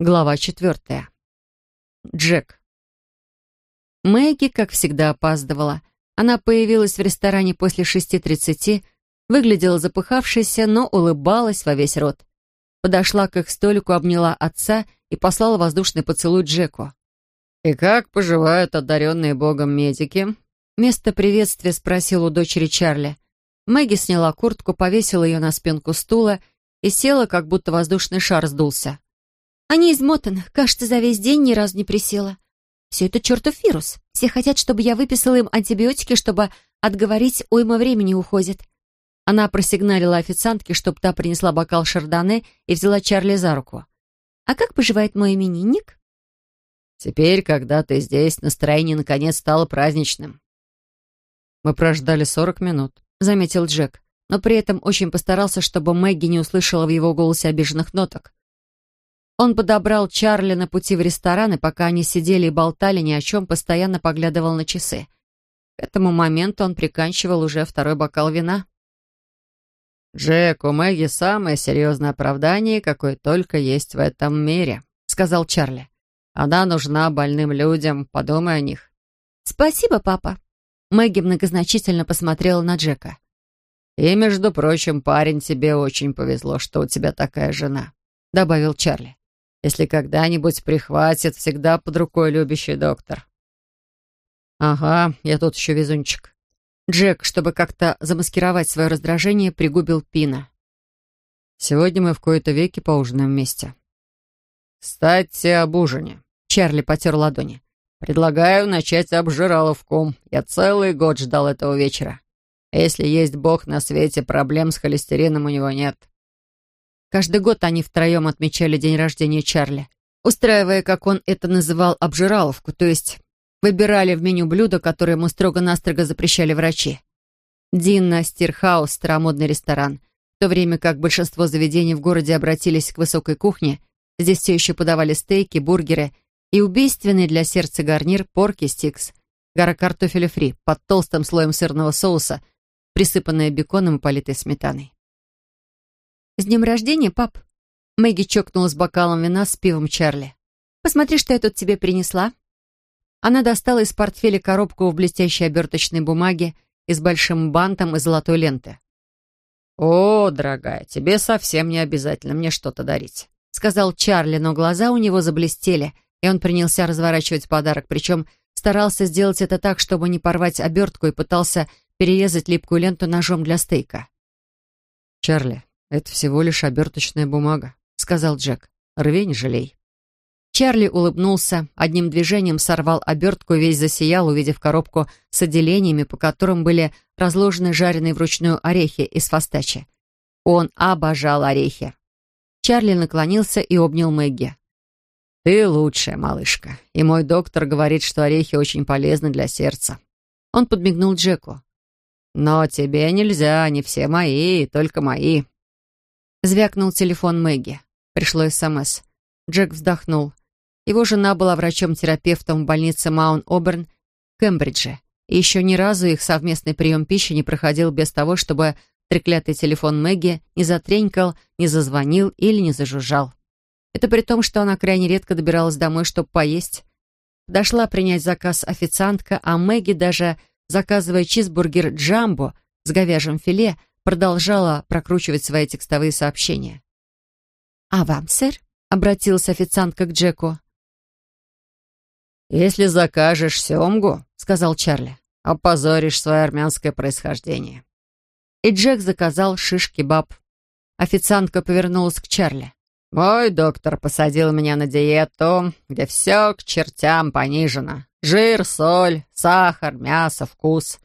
Глава четвертая. Джек. Мэгги, как всегда, опаздывала. Она появилась в ресторане после шести тридцати, выглядела запыхавшейся, но улыбалась во весь рот. Подошла к их столику, обняла отца и послала воздушный поцелуй Джеку. «И как поживают одаренные богом медики?» Место приветствия спросил у дочери Чарли. Мэгги сняла куртку, повесила ее на спинку стула и села, как будто воздушный шар сдулся. Они измотаны. Кажется, за весь день ни разу не присела. Все это чертов вирус. Все хотят, чтобы я выписала им антибиотики, чтобы отговорить уйма времени уходит. Она просигналила официантке, чтобы та принесла бокал шардоне и взяла Чарли за руку. «А как поживает мой именинник?» «Теперь, когда ты здесь, настроение наконец стало праздничным». «Мы прождали сорок минут», — заметил Джек, но при этом очень постарался, чтобы Мэгги не услышала в его голосе обиженных ноток. Он подобрал Чарли на пути в ресторан, и пока они сидели и болтали ни о чем, постоянно поглядывал на часы. К этому моменту он приканчивал уже второй бокал вина. «Джек, у Мэгги самое серьезное оправдание, какое только есть в этом мире», — сказал Чарли. «Она нужна больным людям, подумай о них». «Спасибо, папа». Мэгги многозначительно посмотрела на Джека. «И, между прочим, парень, тебе очень повезло, что у тебя такая жена», — добавил Чарли. Если когда-нибудь прихватит, всегда под рукой любящий доктор. Ага, я тут еще везунчик. Джек, чтобы как-то замаскировать свое раздражение, пригубил пина. Сегодня мы в кои-то веки поужинаем вместе. Кстати, об ужине. Чарли потер ладони. Предлагаю начать обжираловку. Я целый год ждал этого вечера. Если есть Бог на свете, проблем с холестерином у него нет. Каждый год они втроем отмечали день рождения Чарли, устраивая, как он это называл, обжираловку, то есть выбирали в меню блюда, которые ему строго-настрого запрещали врачи. Динна Стирхаус, старомодный ресторан. В то время как большинство заведений в городе обратились к высокой кухне, здесь все еще подавали стейки, бургеры и убийственный для сердца гарнир порки стикс, гора картофеля фри под толстым слоем сырного соуса, присыпанная беконом и политой сметаной. «С днем рождения, пап!» Мэгги чокнулась бокалом вина с пивом Чарли. «Посмотри, что я тут тебе принесла». Она достала из портфеля коробку в блестящей оберточной бумаге и с большим бантом из золотой ленты. «О, дорогая, тебе совсем не обязательно мне что-то дарить», сказал Чарли, но глаза у него заблестели, и он принялся разворачивать подарок, причем старался сделать это так, чтобы не порвать обертку и пытался перерезать липкую ленту ножом для стейка. «Чарли, «Это всего лишь оберточная бумага», — сказал Джек. «Рви, не жалей». Чарли улыбнулся, одним движением сорвал обертку весь засиял, увидев коробку с отделениями, по которым были разложены жареные вручную орехи из фастачи. Он обожал орехи. Чарли наклонился и обнял Мэгги. «Ты лучшая, малышка, и мой доктор говорит, что орехи очень полезны для сердца». Он подмигнул Джеку. «Но тебе нельзя, они все мои, только мои. Звякнул телефон Мэгги. Пришло СМС. Джек вздохнул. Его жена была врачом-терапевтом в больнице Маун-Оберн в Кембридже. И еще ни разу их совместный прием пищи не проходил без того, чтобы треклятый телефон Мэгги не затренькал, не зазвонил или не зажужжал. Это при том, что она крайне редко добиралась домой, чтобы поесть. Дошла принять заказ официантка, а Мэгги, даже заказывая чизбургер «Джамбо» с говяжьим филе, продолжала прокручивать свои текстовые сообщения. «А вам, сэр?» — обратилась официантка к Джеку. «Если закажешь семгу, — сказал Чарли, — опозоришь свое армянское происхождение». И Джек заказал шиш-кебаб. Официантка повернулась к Чарли. «Мой доктор посадил меня на диету, где все к чертям понижено. Жир, соль, сахар, мясо, вкус.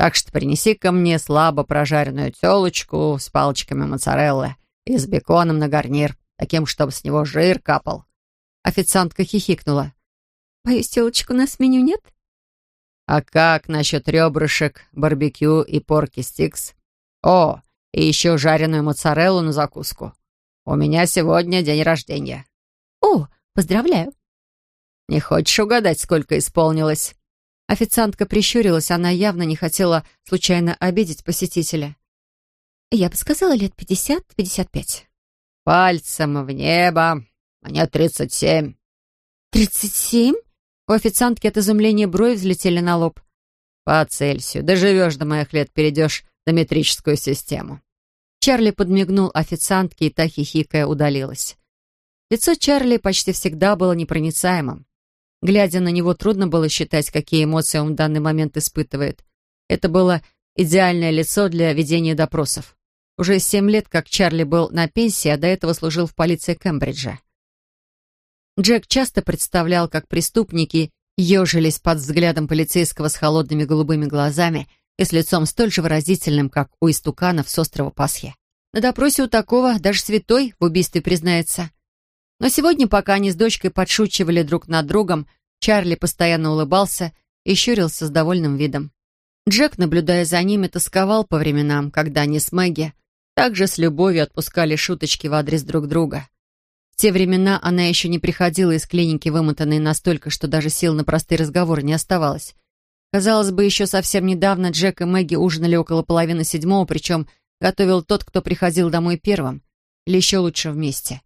Так что принеси ко мне слабо прожаренную телочку с палочками моцареллы и с беконом на гарнир, таким, чтобы с него жир капал». Официантка хихикнула. «Боюсь, телочек в меню нет?» «А как насчет ребрышек, барбекю и порки стикс? О, и еще жареную моцареллу на закуску. У меня сегодня день рождения». «О, поздравляю». «Не хочешь угадать, сколько исполнилось?» Официантка прищурилась, она явно не хотела случайно обидеть посетителя. «Я бы сказала, лет пятьдесят-пятьдесят пять». «Пальцем в небо!» Мне тридцать семь». «Тридцать семь?» У официантки от изумления брови взлетели на лоб. «По Цельсию. Доживешь до моих лет, перейдешь на метрическую систему». Чарли подмигнул официантке, и та, хихикая, удалилась. Лицо Чарли почти всегда было непроницаемым. Глядя на него, трудно было считать, какие эмоции он в данный момент испытывает. Это было идеальное лицо для ведения допросов. Уже семь лет, как Чарли был на пенсии, а до этого служил в полиции Кембриджа. Джек часто представлял, как преступники ежились под взглядом полицейского с холодными голубыми глазами и с лицом столь же выразительным, как у истуканов с острова Пасхи. На допросе у такого даже святой в убийстве признается. Но сегодня, пока они с дочкой подшучивали друг над другом, Чарли постоянно улыбался и щурился с довольным видом. Джек, наблюдая за ними, тосковал по временам, когда они с Мэгги также с любовью отпускали шуточки в адрес друг друга. В те времена она еще не приходила из клиники, вымотанной настолько, что даже сил на простые разговоры не оставалось. Казалось бы, еще совсем недавно Джек и Мэгги ужинали около половины седьмого, причем готовил тот, кто приходил домой первым, или еще лучше вместе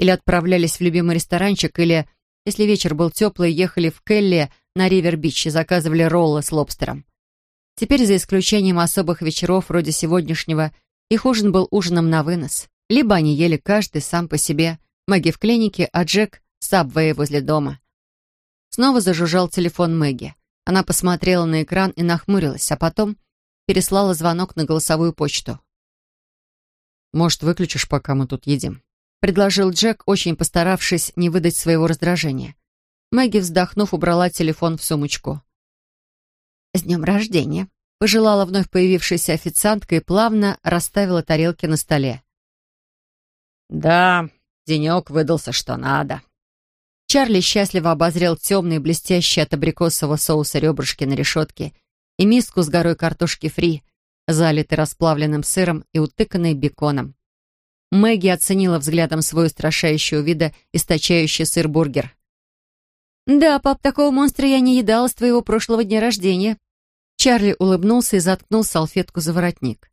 или отправлялись в любимый ресторанчик, или, если вечер был теплый, ехали в Келли на Ривер-Бич и заказывали роллы с лобстером. Теперь, за исключением особых вечеров вроде сегодняшнего, их ужин был ужином на вынос. Либо они ели каждый сам по себе, Мэгги в клинике, а Джек — сабвей возле дома. Снова зажужжал телефон Мэгги. Она посмотрела на экран и нахмурилась, а потом переслала звонок на голосовую почту. «Может, выключишь, пока мы тут едим?» — предложил Джек, очень постаравшись не выдать своего раздражения. Мэгги, вздохнув, убрала телефон в сумочку. «С днем рождения!» — пожелала вновь появившаяся официантка и плавно расставила тарелки на столе. «Да, денек выдался что надо». Чарли счастливо обозрел темные, блестящие от абрикосового соуса ребрышки на решетке и миску с горой картошки фри, залитой расплавленным сыром и утыканной беконом. Мэгги оценила взглядом свой устрашающего вида источающий сыр-бургер. «Да, пап, такого монстра я не едала с твоего прошлого дня рождения». Чарли улыбнулся и заткнул салфетку за воротник.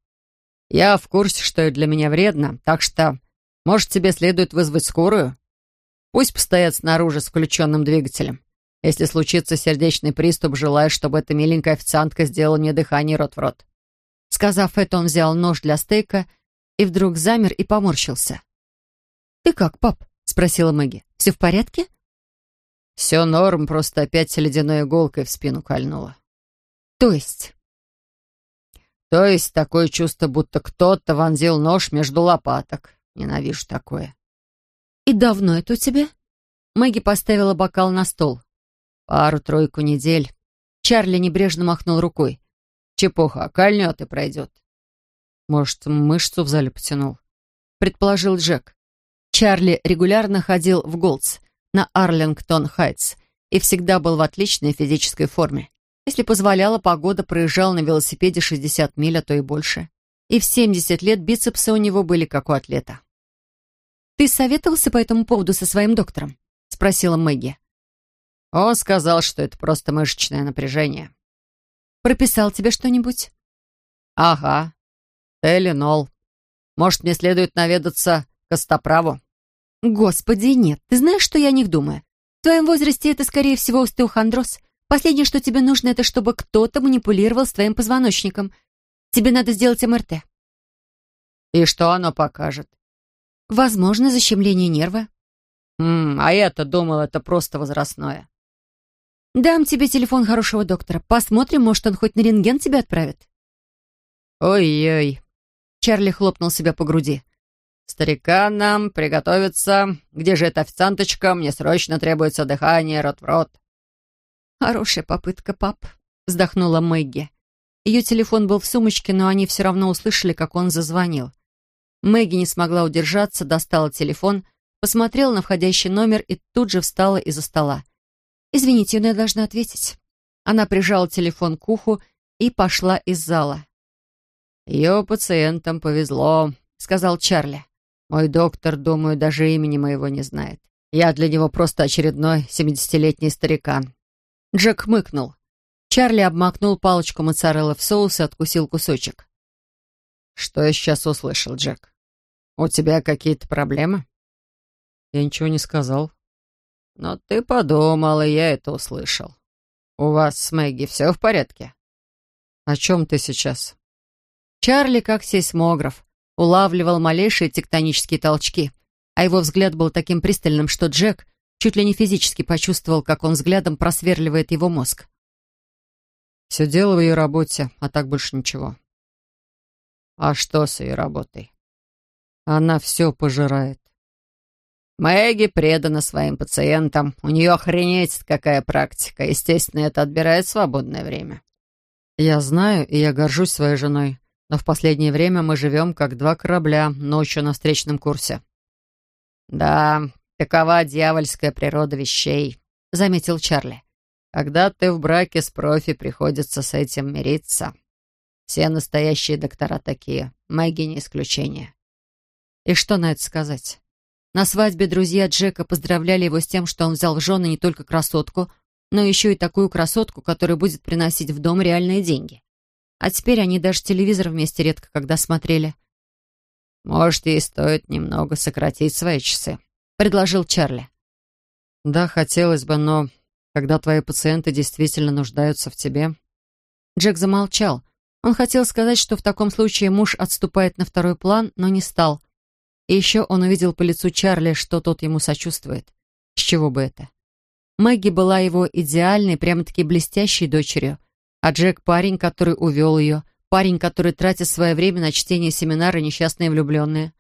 «Я в курсе, что это для меня вредно, так что, может, тебе следует вызвать скорую? Пусть постоят снаружи с включенным двигателем. Если случится сердечный приступ, желаю, чтобы эта миленькая официантка сделала мне дыхание рот в рот». Сказав это, он взял нож для стейка и вдруг замер и поморщился. «Ты как, пап?» — спросила Мэгги. «Все в порядке?» «Все норм, просто опять ледяной иголкой в спину кольнула». «То есть?» «То есть такое чувство, будто кто-то вонзил нож между лопаток. Ненавижу такое». «И давно это у тебя?» Мэгги поставила бокал на стол. «Пару-тройку недель». Чарли небрежно махнул рукой. «Чепуха, кольнет и пройдет». Может, мышцу в зале потянул? Предположил Джек. Чарли регулярно ходил в Голдс на Арлингтон-Хайтс и всегда был в отличной физической форме. Если позволяла погода, проезжал на велосипеде 60 миль, а то и больше. И в 70 лет бицепсы у него были как у атлета. «Ты советовался по этому поводу со своим доктором?» — спросила Мэгги. Он сказал, что это просто мышечное напряжение. «Прописал тебе что-нибудь?» «Ага. Элинол. Может, мне следует наведаться к Костоправу?» «Господи, нет. Ты знаешь, что я о них думаю? В твоем возрасте это, скорее всего, остеохондроз. Последнее, что тебе нужно, это чтобы кто-то манипулировал с твоим позвоночником. Тебе надо сделать МРТ». «И что оно покажет?» «Возможно, защемление нерва». «М а я-то думал, это просто возрастное». «Дам тебе телефон хорошего доктора. Посмотрим, может, он хоть на рентген тебя отправит». «Ой-ой», Чарли хлопнул себя по груди. «Стариканам приготовиться. Где же эта официанточка? Мне срочно требуется дыхание рот в рот». «Хорошая попытка, пап», — вздохнула Мэгги. Ее телефон был в сумочке, но они все равно услышали, как он зазвонил. Мэгги не смогла удержаться, достала телефон, посмотрела на входящий номер и тут же встала из-за стола. «Извините, но я должна ответить». Она прижала телефон к уху и пошла из зала. «Ее пациентам повезло», — сказал Чарли. «Мой доктор, думаю, даже имени моего не знает. Я для него просто очередной семидесятилетний старикан». Джек хмыкнул. Чарли обмакнул палочку моцареллы в соус и откусил кусочек. «Что я сейчас услышал, Джек? У тебя какие-то проблемы?» Я ничего не сказал. Но ты подумал, и я это услышал. У вас с Мэгги все в порядке? О чем ты сейчас? Чарли, как сейсмограф, улавливал малейшие тектонические толчки, а его взгляд был таким пристальным, что Джек чуть ли не физически почувствовал, как он взглядом просверливает его мозг. Все дело в ее работе, а так больше ничего. А что с ее работой? Она все пожирает. Мэгги предана своим пациентам. У нее охренеть какая практика. Естественно, это отбирает свободное время. Я знаю, и я горжусь своей женой. Но в последнее время мы живем как два корабля ночью на встречном курсе. Да, такова дьявольская природа вещей, заметил Чарли. Когда ты в браке с профи, приходится с этим мириться. Все настоящие доктора такие. Мэгги не исключение. И что на это сказать? На свадьбе друзья Джека поздравляли его с тем, что он взял в жены не только красотку, но еще и такую красотку, которая будет приносить в дом реальные деньги. А теперь они даже телевизор вместе редко когда смотрели. «Может, ей стоит немного сократить свои часы», — предложил Чарли. «Да, хотелось бы, но когда твои пациенты действительно нуждаются в тебе...» Джек замолчал. Он хотел сказать, что в таком случае муж отступает на второй план, но не стал. И еще он увидел по лицу Чарли, что тот ему сочувствует. С чего бы это? Мэгги была его идеальной, прямо-таки блестящей дочерью, а Джек — парень, который увел ее, парень, который тратит свое время на чтение семинара «Несчастные влюбленные».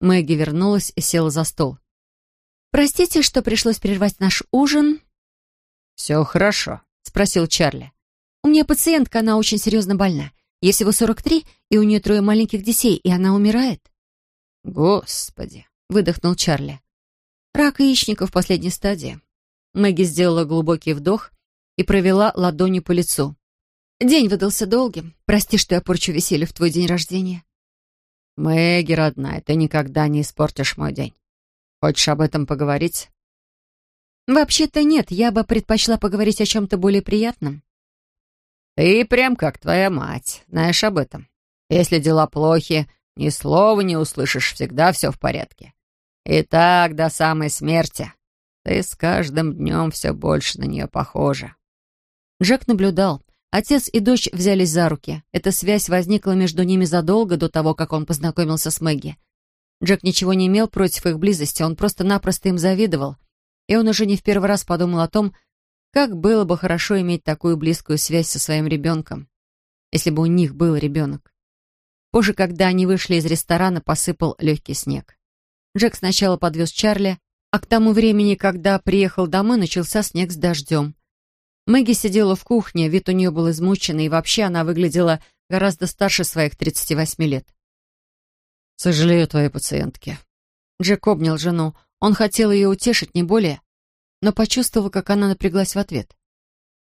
Мэгги вернулась и села за стол. «Простите, что пришлось прервать наш ужин». «Все хорошо», — спросил Чарли. «У меня пациентка, она очень серьезно больна. Ей всего 43, и у нее трое маленьких детей, и она умирает». «Господи!» — выдохнул Чарли. «Рак яичника в последней стадии». Мэгги сделала глубокий вдох и провела ладонью по лицу. «День выдался долгим. Прости, что я порчу веселье в твой день рождения». «Мэгги, родная, ты никогда не испортишь мой день. Хочешь об этом поговорить?» «Вообще-то нет, я бы предпочла поговорить о чем-то более приятном». «Ты прям как твоя мать, знаешь об этом. Если дела плохи, ни слова не услышишь, всегда все в порядке. И так до самой смерти. Ты с каждым днем все больше на нее похожа». Джек наблюдал. Отец и дочь взялись за руки. Эта связь возникла между ними задолго до того, как он познакомился с Мэгги. Джек ничего не имел против их близости, он просто-напросто им завидовал. И он уже не в первый раз подумал о том, как было бы хорошо иметь такую близкую связь со своим ребенком, если бы у них был ребенок. Позже, когда они вышли из ресторана, посыпал легкий снег. Джек сначала подвез Чарли, а к тому времени, когда приехал домой, начался снег с дождем. Мэгги сидела в кухне, вид у нее был измученный, и вообще она выглядела гораздо старше своих 38 лет. «Сожалею твоей пациентке». Джек обнял жену. Он хотел ее утешить, не более, но почувствовал, как она напряглась в ответ.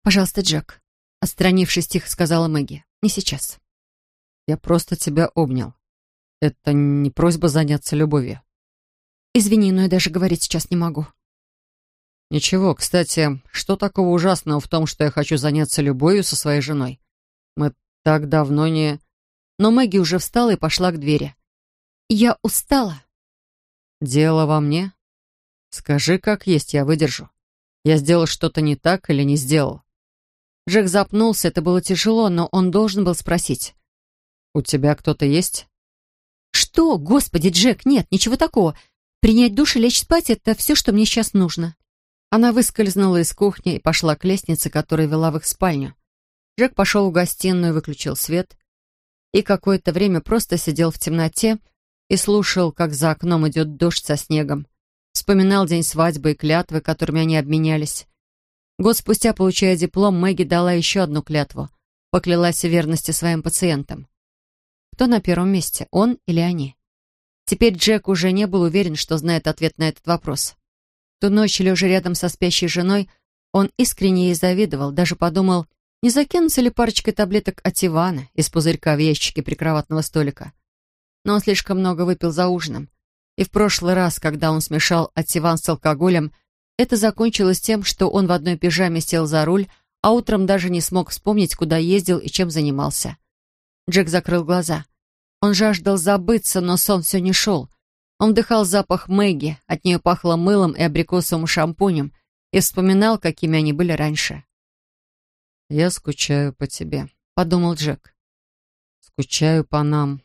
«Пожалуйста, Джек», — отстранившись тихо, сказала Мэгги. «Не сейчас». Я просто тебя обнял. Это не просьба заняться любовью. Извини, но я даже говорить сейчас не могу. Ничего, кстати, что такого ужасного в том, что я хочу заняться любовью со своей женой? Мы так давно не... Но Мэгги уже встала и пошла к двери. Я устала. Дело во мне? Скажи, как есть, я выдержу. Я сделал что-то не так или не сделал? Джек запнулся, это было тяжело, но он должен был спросить. «У тебя кто-то есть?» «Что? Господи, Джек, нет, ничего такого. Принять душ и лечь спать — это все, что мне сейчас нужно». Она выскользнула из кухни и пошла к лестнице, которая вела в их спальню. Джек пошел в гостиную, выключил свет и какое-то время просто сидел в темноте и слушал, как за окном идет дождь со снегом. Вспоминал день свадьбы и клятвы, которыми они обменялись. Год спустя, получая диплом, Мэгги дала еще одну клятву. Поклялась в верности своим пациентам. Кто на первом месте, он или они? Теперь Джек уже не был уверен, что знает ответ на этот вопрос. Ту ночь, лежа рядом со спящей женой, он искренне ей завидовал, даже подумал, не закинуться ли парочкой таблеток Ативана из пузырька в ящике прикроватного столика. Но он слишком много выпил за ужином. И в прошлый раз, когда он смешал Ативан с алкоголем, это закончилось тем, что он в одной пижаме сел за руль, а утром даже не смог вспомнить, куда ездил и чем занимался. Джек закрыл глаза. Он жаждал забыться, но сон все не шел. Он вдыхал запах Мэгги, от нее пахло мылом и абрикосовым шампунем, и вспоминал, какими они были раньше. «Я скучаю по тебе», — подумал Джек. «Скучаю по нам».